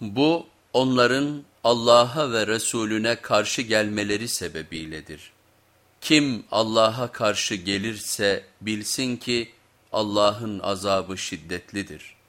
Bu onların Allah'a ve Resulüne karşı gelmeleri sebebiyledir. Kim Allah'a karşı gelirse bilsin ki Allah'ın azabı şiddetlidir.''